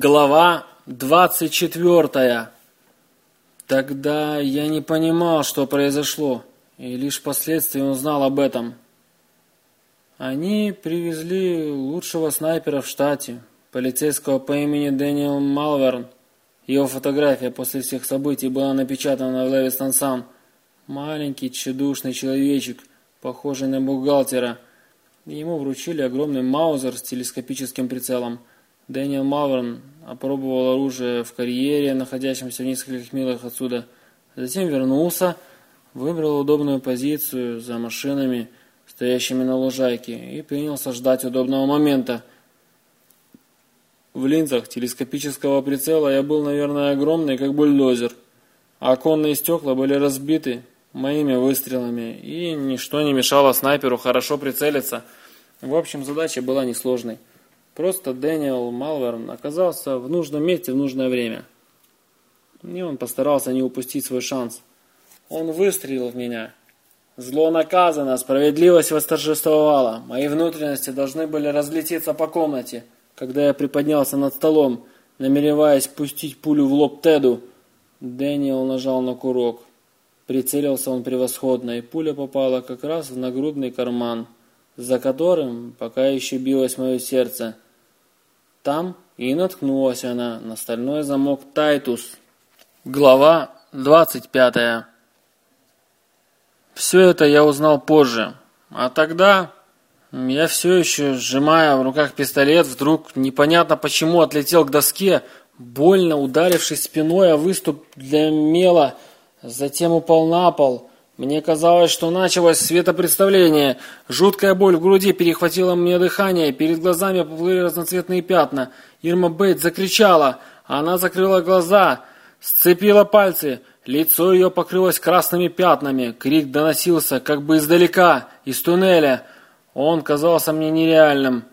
Глава двадцать четвертая. Тогда я не понимал, что произошло, и лишь впоследствии узнал об этом. Они привезли лучшего снайпера в штате, полицейского по имени Дэниел Малверн. Его фотография после всех событий была напечатана в Левистон Сан. Маленький, тщедушный человечек, похожий на бухгалтера. Ему вручили огромный маузер с телескопическим прицелом – Дэниел Маврон опробовал оружие в карьере, находящемся в нескольких милях отсюда. Затем вернулся, выбрал удобную позицию за машинами, стоящими на лужайке, и принялся ждать удобного момента. В линзах телескопического прицела я был, наверное, огромный, как бульдозер. Оконные стекла были разбиты моими выстрелами, и ничто не мешало снайперу хорошо прицелиться. В общем, задача была несложной. Просто Дэниел Малверн оказался в нужном месте в нужное время. И он постарался не упустить свой шанс. Он выстрелил в меня. Зло наказано, справедливость восторжествовала. Мои внутренности должны были разлететься по комнате, когда я приподнялся над столом, намереваясь пустить пулю в лоб Теду. Дэниел нажал на курок. Прицелился он превосходно, и пуля попала как раз в нагрудный карман, за которым пока еще билось мое сердце – там и наткнулась она на стальной замок Тайтус. Глава 25. Все это я узнал позже. А тогда я все еще, сжимая в руках пистолет, вдруг непонятно почему отлетел к доске, больно ударившись спиной о выступ для мела, затем упал на пол – мне казалось, что началось светопредставление. Жуткая боль в груди перехватила мне дыхание, перед глазами поплыли разноцветные пятна. Ирма Бейт закричала. Она закрыла глаза, сцепила пальцы. Лицо ее покрылось красными пятнами. Крик доносился как бы издалека, из туннеля. Он казался мне нереальным.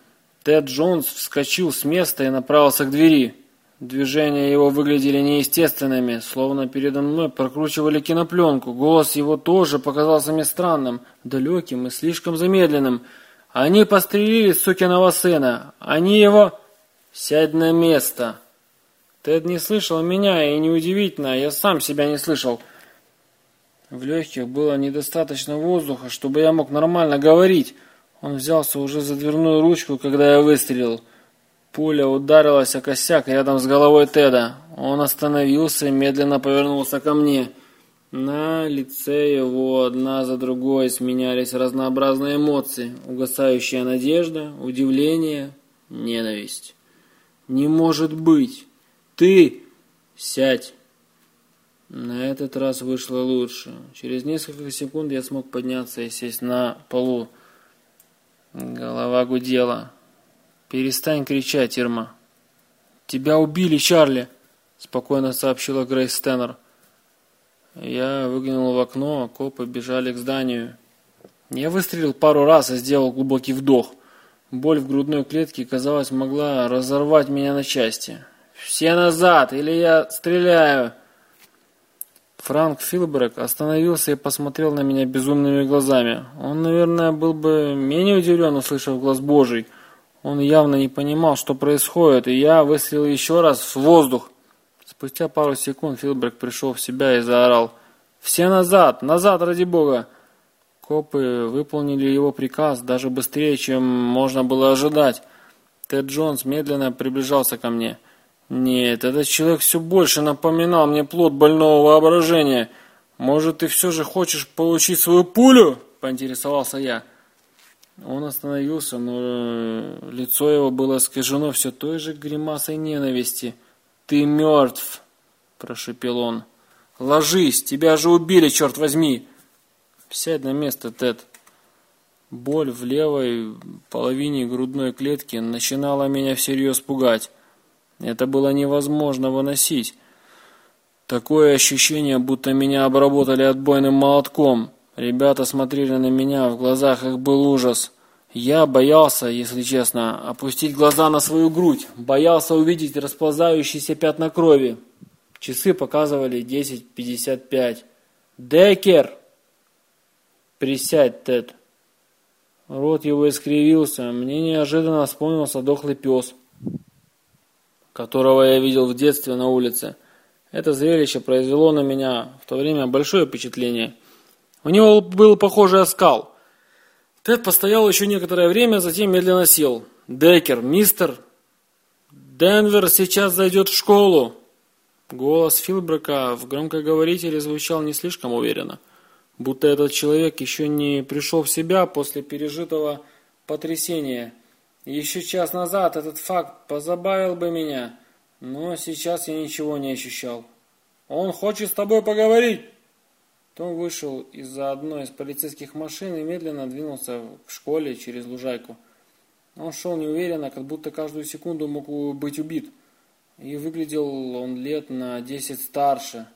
Тед Джонс вскочил с места и направился к двери. Движения его выглядели неестественными, словно передо мной прокручивали кинопленку. Голос его тоже показался мне странным, далеким и слишком замедленным. Они пострелили сукиного сына. Они его... Сядь на место. Тед не слышал меня, и неудивительно, я сам себя не слышал. В легких было недостаточно воздуха, чтобы я мог нормально говорить. Он взялся уже за дверную ручку, когда я выстрелил. Пуля ударилась о косяк рядом с головой Теда. Он остановился и медленно повернулся ко мне. На лице его одна за другой сменялись разнообразные эмоции. Угасающая надежда, удивление, ненависть. «Не может быть! Ты! Сядь!» На этот раз вышло лучше. Через несколько секунд я смог подняться и сесть на полу. Голова гудела. «Перестань кричать, Ирма». «Тебя убили, Чарли!» – спокойно сообщила Грейс Стэннер. Я выглянул в окно, копы бежали к зданию. Я выстрелил пару раз и сделал глубокий вдох. Боль в грудной клетке, казалось, могла разорвать меня на части. «Все назад, или я стреляю!» Франк Филберг остановился и посмотрел на меня безумными глазами. Он, наверное, был бы менее удивлен, услышав глаз Божий – он явно не понимал, что происходит, и я выстрелил еще раз в воздух. Спустя пару секунд Филберг пришел в себя и заорал. «Все назад! Назад, ради бога!» Копы выполнили его приказ даже быстрее, чем можно было ожидать. Тед Джонс медленно приближался ко мне. «Нет, этот человек все больше напоминал мне плод больного воображения. Может, ты все же хочешь получить свою пулю?» – поинтересовался я. Он остановился, но э, лицо его было искажено все той же гримасой ненависти. «Ты мертв!» – прошепел он. «Ложись! Тебя же убили, черт возьми!» «Сядь на место, Тед!» Боль в левой половине грудной клетки начинала меня всерьез пугать. Это было невозможно выносить. Такое ощущение, будто меня обработали отбойным молотком. Ребята смотрели на меня, в глазах их был ужас. Я боялся, если честно, опустить глаза на свою грудь, боялся увидеть расползающиеся пятна крови. Часы показывали 10.55. «Деккер!» «Присядь, Тед!» Рот его искривился, мне неожиданно вспомнился дохлый пес. которого я видел в детстве на улице. Это зрелище произвело на меня в то время большое впечатление. У него был похожий оскал. Тед постоял еще некоторое время, затем медленно сел. «Деккер, мистер, Денвер сейчас зайдет в школу!» Голос Филбрека в громкоговорителе звучал не слишком уверенно, будто этот человек еще не пришел в себя после пережитого потрясения. Еще час назад этот факт позабавил бы меня, но сейчас я ничего не ощущал. «Он хочет с тобой поговорить!» Том вышел из-за одной из полицейских машин и медленно двинулся к школе через лужайку. Он шел неуверенно, как будто каждую секунду мог быть убит и выглядел он лет на десять старше.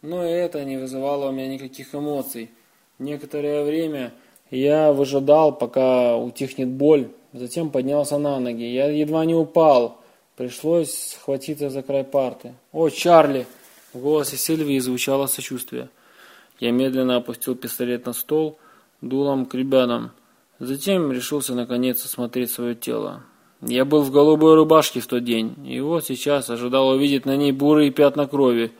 Но это не вызывало у меня никаких эмоций. Некоторое время я выжидал, пока утихнет боль, затем поднялся на ноги. Я едва не упал. Пришлось схватиться за край парты. «О, Чарли!» В голосе Сильвии звучало сочувствие. Я медленно опустил пистолет на стол, дулом к ребятам. Затем решился наконец осмотреть свое тело. Я был в голубой рубашке в тот день, и вот сейчас ожидал увидеть на ней бурые пятна крови.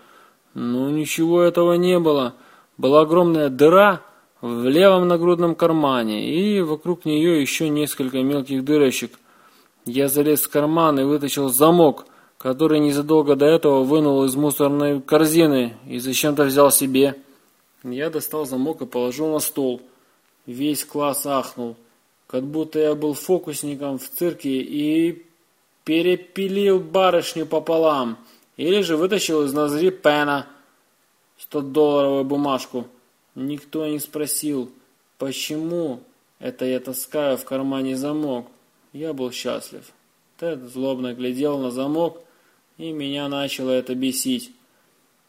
Но ничего этого не было. Была огромная дыра в левом нагрудном кармане, и вокруг нее еще несколько мелких дырочек. Я залез в карман и вытащил замок, который незадолго до этого вынул из мусорной корзины и зачем-то взял себе. Я достал замок и положил на стол. Весь класс ахнул как будто я был фокусником в цирке и перепилил барышню пополам, или же вытащил из ноздри Пена 100-долларовую бумажку. Никто не спросил, почему это я таскаю в кармане замок. Я был счастлив. Тед злобно глядел на замок, и меня начало это бесить.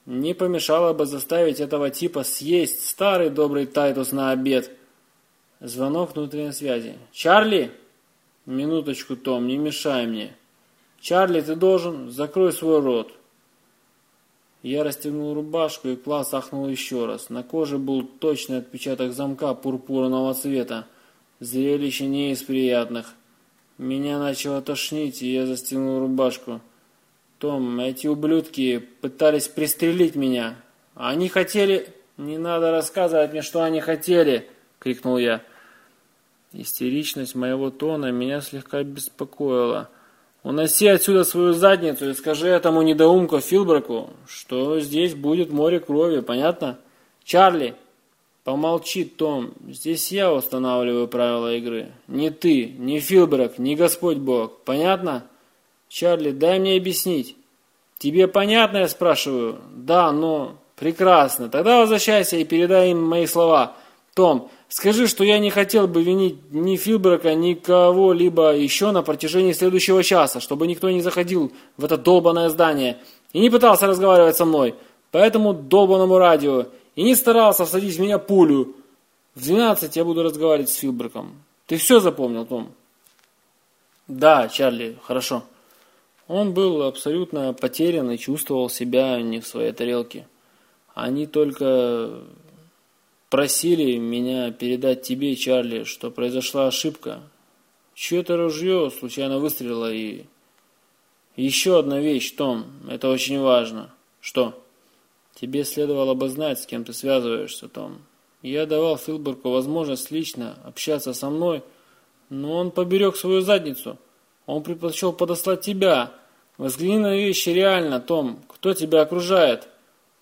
Не помешало бы заставить этого типа съесть старый добрый Тайтус на обед – Звонок внутренней связи. «Чарли?» «Минуточку, Том, не мешай мне». «Чарли, ты должен... Закрой свой рот». Я расстегнул рубашку, и класс ахнул еще раз. На коже был точный отпечаток замка пурпурного цвета. Зрелище не из приятных. Меня начало тошнить, и я застегнул рубашку. Том, эти ублюдки пытались пристрелить меня. Они хотели... Не надо рассказывать мне, что они хотели, крикнул я. Истеричность моего тона меня слегка беспокоила. «Уноси отсюда свою задницу и скажи этому недоумку Филбраку, что здесь будет море крови, понятно? Чарли!» «Помолчи, Том, здесь я устанавливаю правила игры. Не ты, не Филбрак, не Господь Бог, понятно? Чарли, дай мне объяснить». «Тебе понятно, я спрашиваю?» «Да, но...» «Прекрасно, тогда возвращайся и передай им мои слова. Том, Скажи, что я не хотел бы винить ни Филберга, ни кого-либо еще на протяжении следующего часа, чтобы никто не заходил в это долбанное здание и не пытался разговаривать со мной по этому долбанному радио и не старался всадить в меня пулю. В 12 я буду разговаривать с Филбергом. Ты все запомнил, Том? Да, Чарли, хорошо. Он был абсолютно потерян и чувствовал себя не в своей тарелке. Они только Просили меня передать тебе, Чарли, что произошла ошибка. Чье-то ружье случайно выстрелило и... Еще одна вещь, Том, это очень важно. Что? Тебе следовало бы знать, с кем ты связываешься, Том. Я давал Филберку возможность лично общаться со мной, но он поберег свою задницу. Он предпочел подослать тебя. Взгляни на вещи реально, Том. Кто тебя окружает?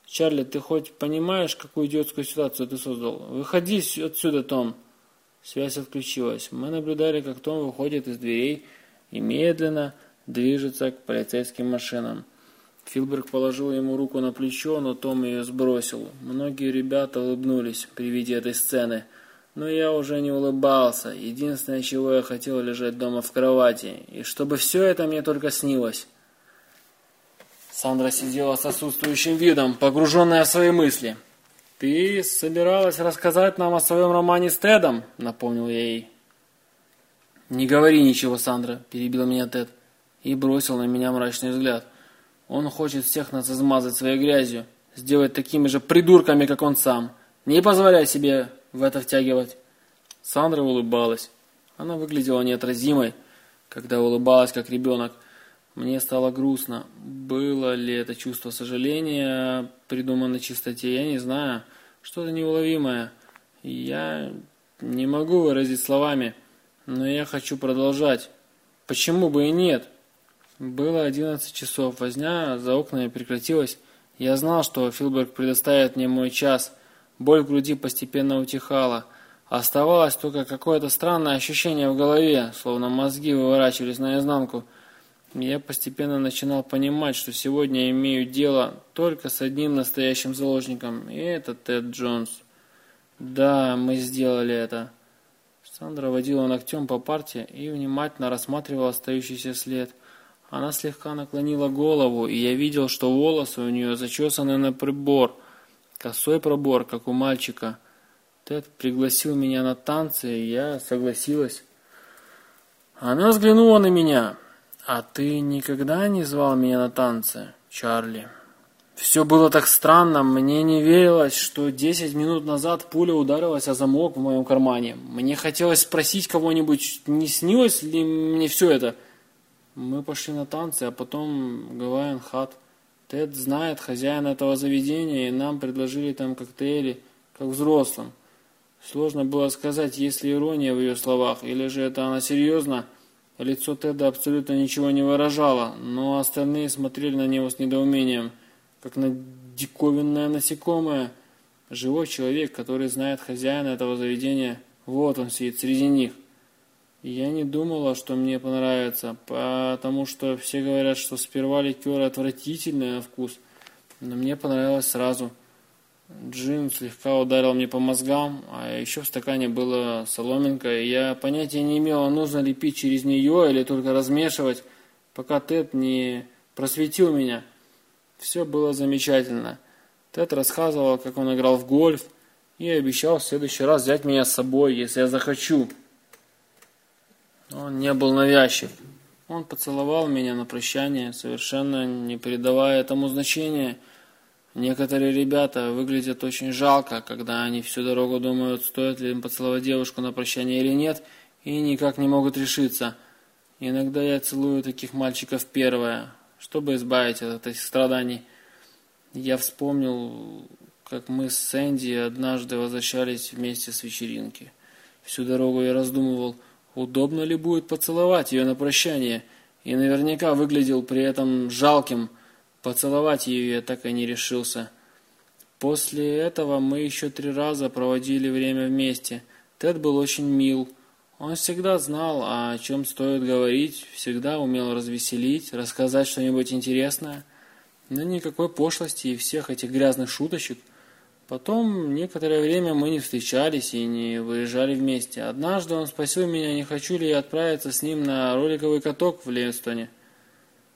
Чарли, ты хоть понимаешь, какую идиотскую ситуацию ты создал? Выходи отсюда, Том. Связь отключилась. Мы наблюдали, как Том выходит из дверей и медленно движется к полицейским машинам. Филберг положил ему руку на плечо, но Том ее сбросил. Многие ребята улыбнулись при виде этой сцены. Но я уже не улыбался. Единственное, чего я хотел, лежать дома в кровати. И чтобы все это мне только снилось. Сандра сидела с отсутствующим видом, погруженная в свои мысли. «Ты собиралась рассказать нам о своем романе с Тедом?» — напомнил я ей. «Не говори ничего, Сандра», — перебил меня Тед и бросил на меня мрачный взгляд. «Он хочет всех нас измазать своей грязью, сделать такими же придурками, как он сам. Не позволяй себе в это втягивать». Сандра улыбалась. Она выглядела неотразимой, когда улыбалась, как ребенок. Мне стало грустно. Было ли это чувство сожаления придумано чистоте, я не знаю. Что-то неуловимое. Я не могу выразить словами, но я хочу продолжать. Почему бы и нет? Было одиннадцать часов. Возня за окнами прекратилась. Я знал, что Филберг предоставит мне мой час. Боль в груди постепенно утихала. Оставалось только какое-то странное ощущение в голове, словно мозги выворачивались наизнанку. Я постепенно начинал понимать, что сегодня имею дело только с одним настоящим заложником, и это Тед Джонс. Да, мы сделали это. Сандра водила ногтем по парте и внимательно рассматривала остающийся след – она слегка наклонила голову, и я видел, что волосы у нее зачесаны на прибор, косой пробор, как у мальчика. Тед пригласил меня на танцы, и я согласилась. Она взглянула на меня. «А ты никогда не звал меня на танцы, Чарли?» Все было так странно, мне не верилось, что десять минут назад пуля ударилась о замок в моем кармане. Мне хотелось спросить кого-нибудь, не снилось ли мне все это – мы пошли на танцы, а потом Гавайан Хат. Тед знает хозяина этого заведения, и нам предложили там коктейли, как взрослым. Сложно было сказать, есть ли ирония в ее словах, или же это она серьезно. Лицо Теда абсолютно ничего не выражало, но остальные смотрели на него с недоумением, как на диковинное насекомое. Живой человек, который знает хозяина этого заведения, вот он сидит среди них. Я не думала, что мне понравится, потому что все говорят, что сперва ликер отвратительный на вкус, но мне понравилось сразу. Джин слегка ударил мне по мозгам, а еще в стакане была соломинка, и я понятия не имела, нужно ли пить через нее или только размешивать, пока Тед не просветил меня. Все было замечательно. Тед рассказывал, как он играл в гольф, и обещал в следующий раз взять меня с собой, если я захочу. Он не был навязчив. Он поцеловал меня на прощание, совершенно не придавая этому значения. Некоторые ребята выглядят очень жалко, когда они всю дорогу думают, стоит ли им поцеловать девушку на прощание или нет, и никак не могут решиться. Иногда я целую таких мальчиков первое, чтобы избавить от этих страданий. Я вспомнил, как мы с Сэнди однажды возвращались вместе с вечеринки. Всю дорогу я раздумывал – удобно ли будет поцеловать ее на прощание, и наверняка выглядел при этом жалким. Поцеловать ее я так и не решился. После этого мы еще три раза проводили время вместе. Тед был очень мил. Он всегда знал, о чем стоит говорить, всегда умел развеселить, рассказать что-нибудь интересное. Но никакой пошлости и всех этих грязных шуточек – Потом некоторое время мы не встречались и не выезжали вместе. Однажды он спросил меня, не хочу ли я отправиться с ним на роликовый каток в Ливенстоне.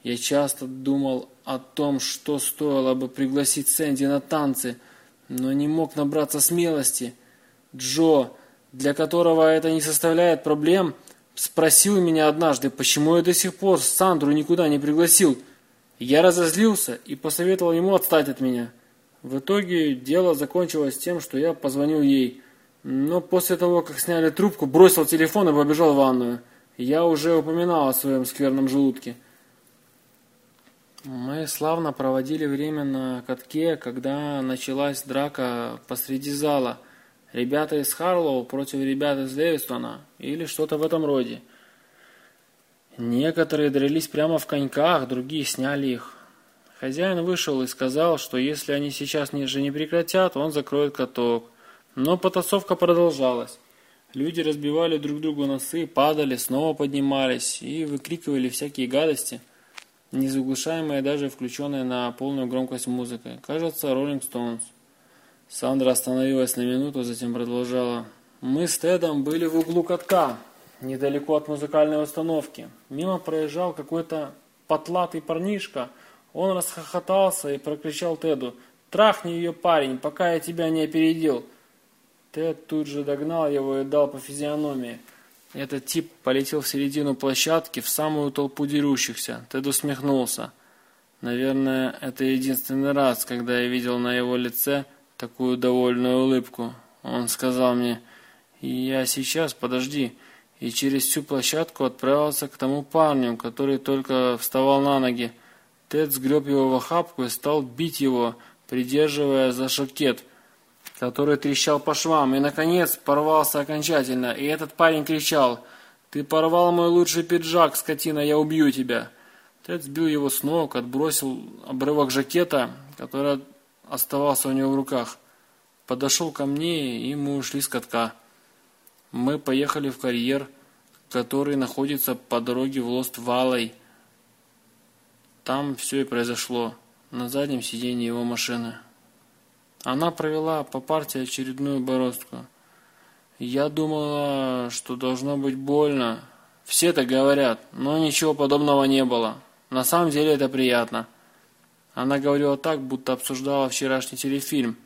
Я часто думал о том, что стоило бы пригласить Сэнди на танцы, но не мог набраться смелости. Джо, для которого это не составляет проблем, спросил меня однажды, почему я до сих пор Сандру никуда не пригласил. Я разозлился и посоветовал ему отстать от меня. В итоге дело закончилось тем, что я позвонил ей. Но после того, как сняли трубку, бросил телефон и побежал в ванную. Я уже упоминал о своем скверном желудке. Мы славно проводили время на катке, когда началась драка посреди зала. Ребята из Харлоу против ребят из Дэвистона или что-то в этом роде. Некоторые дрались прямо в коньках, другие сняли их. Хозяин вышел и сказал, что если они сейчас ниже не прекратят, он закроет каток. Но потасовка продолжалась. Люди разбивали друг другу носы, падали, снова поднимались и выкрикивали всякие гадости, не заглушаемые даже включенные на полную громкость музыкой. Кажется, Роллинг Стоунс. Сандра остановилась на минуту, затем продолжала. Мы с Тедом были в углу катка, недалеко от музыкальной установки. Мимо проезжал какой-то потлатый парнишка – он расхохотался и прокричал Теду, «Трахни ее, парень, пока я тебя не опередил!» Тед тут же догнал его и дал по физиономии. Этот тип полетел в середину площадки, в самую толпу дерущихся. Тед усмехнулся. Наверное, это единственный раз, когда я видел на его лице такую довольную улыбку. Он сказал мне, «Я сейчас, подожди». и через всю площадку отправился к тому парню, который только вставал на ноги. Тед сгреб его в охапку и стал бить его, придерживая за шакет, который трещал по швам, и, наконец, порвался окончательно. И этот парень кричал «Ты порвал мой лучший пиджак, скотина, я убью тебя!» Тед сбил его с ног, отбросил обрывок жакета, который оставался у него в руках. Подошел ко мне, и мы ушли с катка. Мы поехали в карьер, который находится по дороге в Лост-Валлей. Там все и произошло, на заднем сиденье его машины. Она провела по партии очередную бороздку. Я думала, что должно быть больно. Все так говорят, но ничего подобного не было. На самом деле это приятно. Она говорила так, будто обсуждала вчерашний телефильм.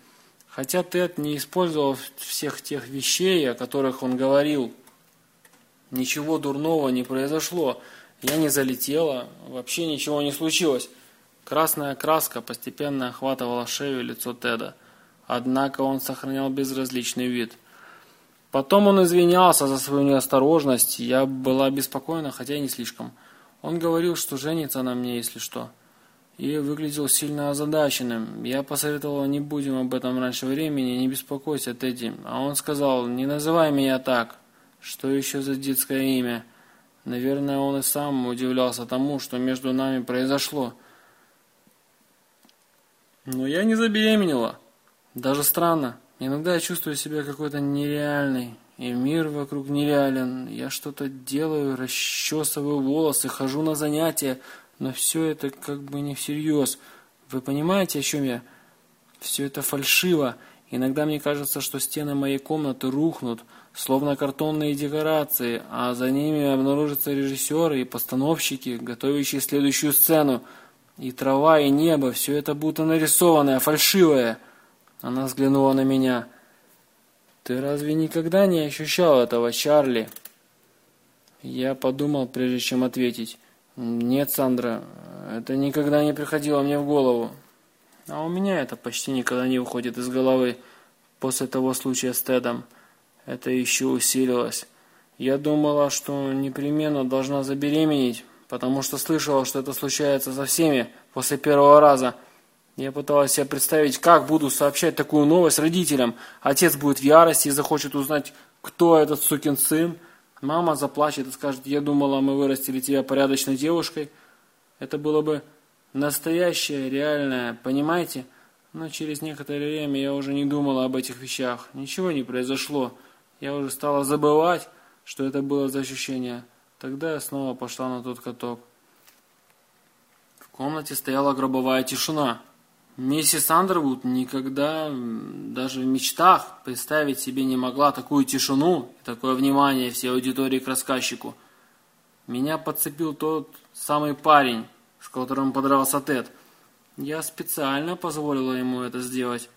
Хотя Тед не использовал всех тех вещей, о которых он говорил. Ничего дурного не произошло. Я не залетела, вообще ничего не случилось. Красная краска постепенно охватывала шею и лицо Теда. Однако он сохранял безразличный вид. Потом он извинялся за свою неосторожность. Я была беспокойна, хотя и не слишком. Он говорил, что женится на мне, если что и выглядел сильно озадаченным. Я посоветовал, не будем об этом раньше времени, не беспокойся, Тедди. А он сказал, не называй меня так. Что еще за детское имя? Наверное, он и сам удивлялся тому, что между нами произошло. Но я не забеременела. Даже странно. Иногда я чувствую себя какой-то нереальной. И мир вокруг нереален. Я что-то делаю, расчесываю волосы, хожу на занятия, но все это как бы не всерьез. Вы понимаете, о чем я? Все это фальшиво. Иногда мне кажется, что стены моей комнаты рухнут, словно картонные декорации, а за ними обнаружатся режиссеры и постановщики, готовящие следующую сцену. И трава, и небо, все это будто нарисованное, фальшивое. Она взглянула на меня. «Ты разве никогда не ощущал этого, Чарли?» Я подумал, прежде чем ответить. Нет, Сандра, это никогда не приходило мне в голову. А у меня это почти никогда не уходит из головы. После того случая с Тедом это еще усилилось. Я думала, что непременно должна забеременеть, потому что слышала, что это случается со всеми после первого раза. Я пыталась себе представить, как буду сообщать такую новость родителям. Отец будет в ярости и захочет узнать, кто этот сукин сын. Мама заплачет и скажет, я думала, мы вырастили тебя порядочной девушкой. Это было бы настоящее, реальное, понимаете? Но через некоторое время я уже не думала об этих вещах. Ничего не произошло. Я уже стала забывать, что это было за ощущение. Тогда я снова пошла на тот каток. В комнате стояла гробовая тишина. Миссис Андервуд никогда даже в мечтах представить себе не могла такую тишину и такое внимание всей аудитории к рассказчику. Меня подцепил тот самый парень, с которым подрался Тед. Я специально позволила ему это сделать.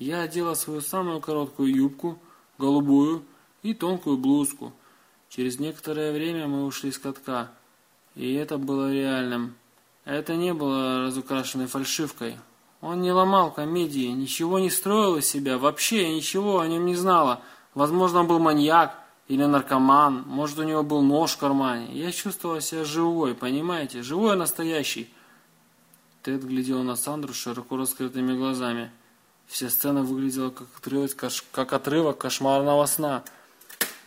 Я одела свою самую короткую юбку, голубую и тонкую блузку. Через некоторое время мы ушли с катка, и это было реальным. Это не было разукрашенной фальшивкой. Он не ломал комедии, ничего не строил из себя, вообще я ничего о нем не знала. Возможно, он был маньяк или наркоман, может, у него был нож в кармане. Я чувствовала себя живой, понимаете, живой настоящий. Тед глядел на Сандру широко раскрытыми глазами. Вся сцена выглядела как отрывок, как отрывок кошмарного сна.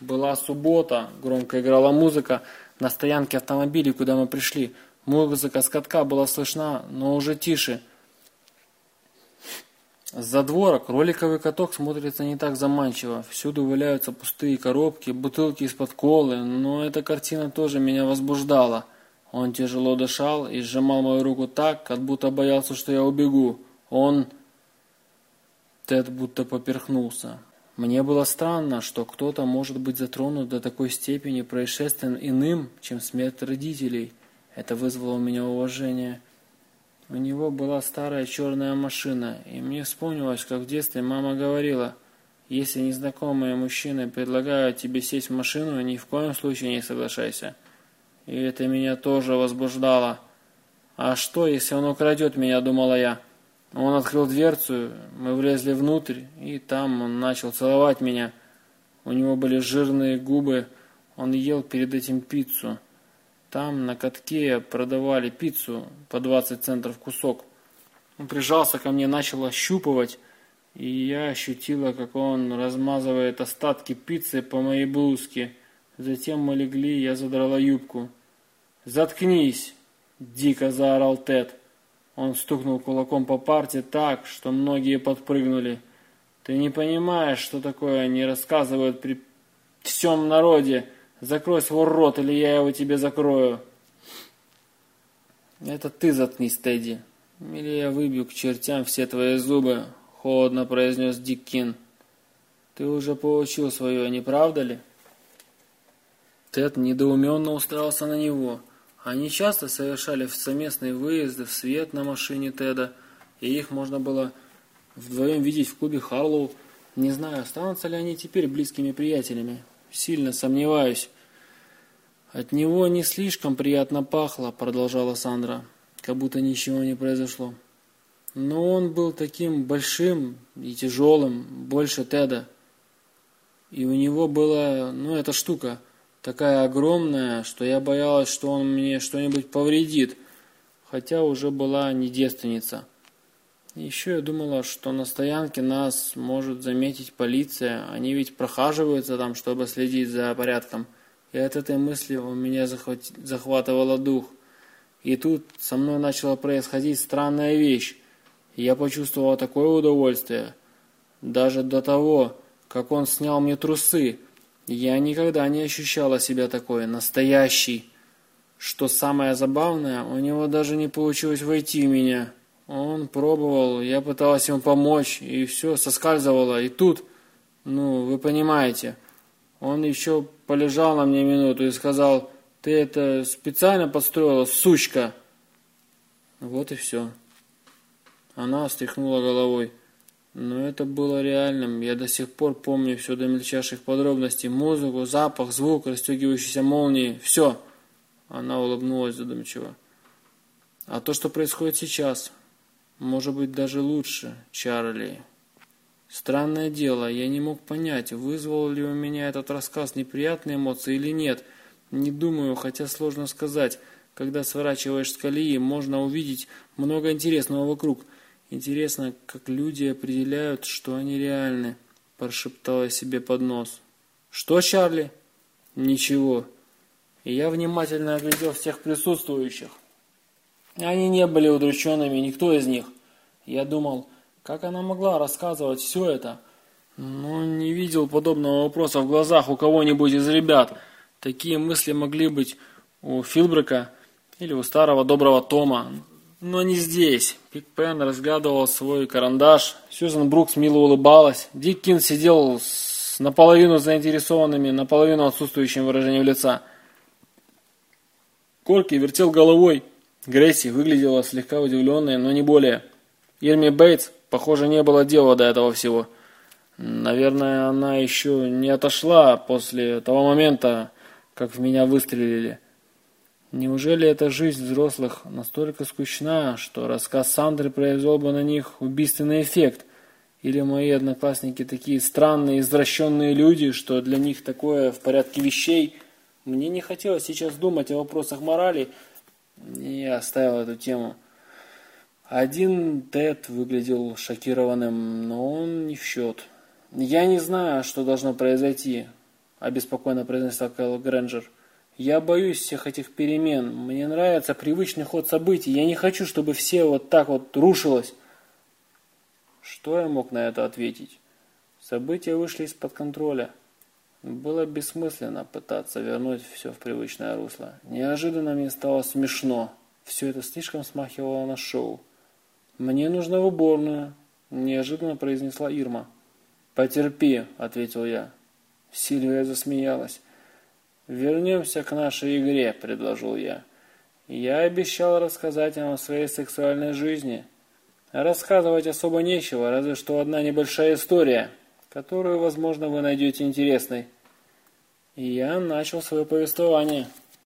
Была суббота, громко играла музыка на стоянке автомобилей, куда мы пришли. Музыка с катка была слышна, но уже тише – с задворок роликовый каток смотрится не так заманчиво. Всюду валяются пустые коробки, бутылки из-под колы, но эта картина тоже меня возбуждала. Он тяжело дышал и сжимал мою руку так, как будто боялся, что я убегу. Он... Тед будто поперхнулся. Мне было странно, что кто-то может быть затронут до такой степени происшествием иным, чем смерть родителей. Это вызвало у меня уважение. У него была старая черная машина, и мне вспомнилось, как в детстве мама говорила, если незнакомые мужчины предлагают тебе сесть в машину, ни в коем случае не соглашайся. И это меня тоже возбуждало. А что, если он украдет меня, думала я. Он открыл дверцу, мы влезли внутрь, и там он начал целовать меня. У него были жирные губы, Он ел перед этим пиццу. Там на катке продавали пиццу по 20 центов кусок. Он прижался ко мне, начал ощупывать, и я ощутила, как он размазывает остатки пиццы по моей блузке. Затем мы легли, я задрала юбку. «Заткнись!» – дико заорал Тед. Он стукнул кулаком по парте так, что многие подпрыгнули. «Ты не понимаешь, что такое они рассказывают при всем народе. Закрой свой рот, или я его тебе закрою!» «Это ты заткнись, Тедди. Или я выбью к чертям все твои зубы», — холодно произнес Диккин. «Ты уже получил свое, не правда ли?» Тед недоуменно уставился на него. Они часто совершали совместные выезды в свет на машине Теда, и их можно было вдвоем видеть в клубе Харлоу. Не знаю, останутся ли они теперь близкими приятелями. Сильно сомневаюсь. От него не слишком приятно пахло, продолжала Сандра, как будто ничего не произошло. Но он был таким большим и тяжелым, больше Теда. И у него была, ну, эта штука – такая огромная, что я боялась, что он мне что-нибудь повредит, хотя уже была не девственница. Еще я думала, что на стоянке нас может заметить полиция, они ведь прохаживаются там, чтобы следить за порядком. И от этой мысли у меня захват... захватывало дух. И тут со мной начала происходить странная вещь. Я почувствовала такое удовольствие, даже до того, как он снял мне трусы, я никогда не ощущала себя такой, настоящей. Что самое забавное, у него даже не получилось войти в меня. Он пробовал, я пыталась ему помочь, и все, соскальзывало. И тут, ну, вы понимаете, он еще полежал на мне минуту и сказал, ты это специально подстроила, сучка. Вот и все. Она встряхнула головой. Но это было реальным. Я до сих пор помню все до мельчайших подробностей. Музыку, запах, звук, расстегивающейся молнии. Все. Она улыбнулась задумчиво. А то, что происходит сейчас, может быть даже лучше, Чарли. Странное дело, я не мог понять, вызвал ли у меня этот рассказ неприятные эмоции или нет. Не думаю, хотя сложно сказать. Когда сворачиваешь с колеи, можно увидеть много интересного вокруг – Интересно, как люди определяют, что они реальны, прошептала себе под нос. Что, Чарли? Ничего. И я внимательно оглядел всех присутствующих. Они не были удрученными, никто из них. Я думал, как она могла рассказывать все это, но не видел подобного вопроса в глазах у кого-нибудь из ребят. Такие мысли могли быть у Филбрека или у старого доброго Тома, но не здесь. Пик Пен разглядывал свой карандаш, Сьюзан Брукс мило улыбалась, Дик Кин сидел с наполовину заинтересованными, наполовину отсутствующим выражением лица. Корки вертел головой. Грейси выглядела слегка удивленной, но не более. Ирми Бейтс, похоже, не было дела до этого всего. Наверное, она еще не отошла после того момента, как в меня выстрелили. Неужели эта жизнь взрослых настолько скучна, что рассказ Сандры произвел бы на них убийственный эффект? Или мои одноклассники такие странные, извращенные люди, что для них такое в порядке вещей? Мне не хотелось сейчас думать о вопросах морали, и оставил эту тему. Один Тед выглядел шокированным, но он не в счет. «Я не знаю, что должно произойти», – обеспокоенно произнесла Кэл Грэнджер. Я боюсь всех этих перемен. Мне нравится привычный ход событий. Я не хочу, чтобы все вот так вот рушилось. Что я мог на это ответить? События вышли из-под контроля. Было бессмысленно пытаться вернуть все в привычное русло. Неожиданно мне стало смешно. Все это слишком смахивало на шоу. «Мне нужно в уборную», – неожиданно произнесла Ирма. «Потерпи», – ответил я. Сильвия засмеялась. «Вернемся к нашей игре», – предложил я. «Я обещал рассказать вам о своей сексуальной жизни. Рассказывать особо нечего, разве что одна небольшая история, которую, возможно, вы найдете интересной». Я начал свое повествование.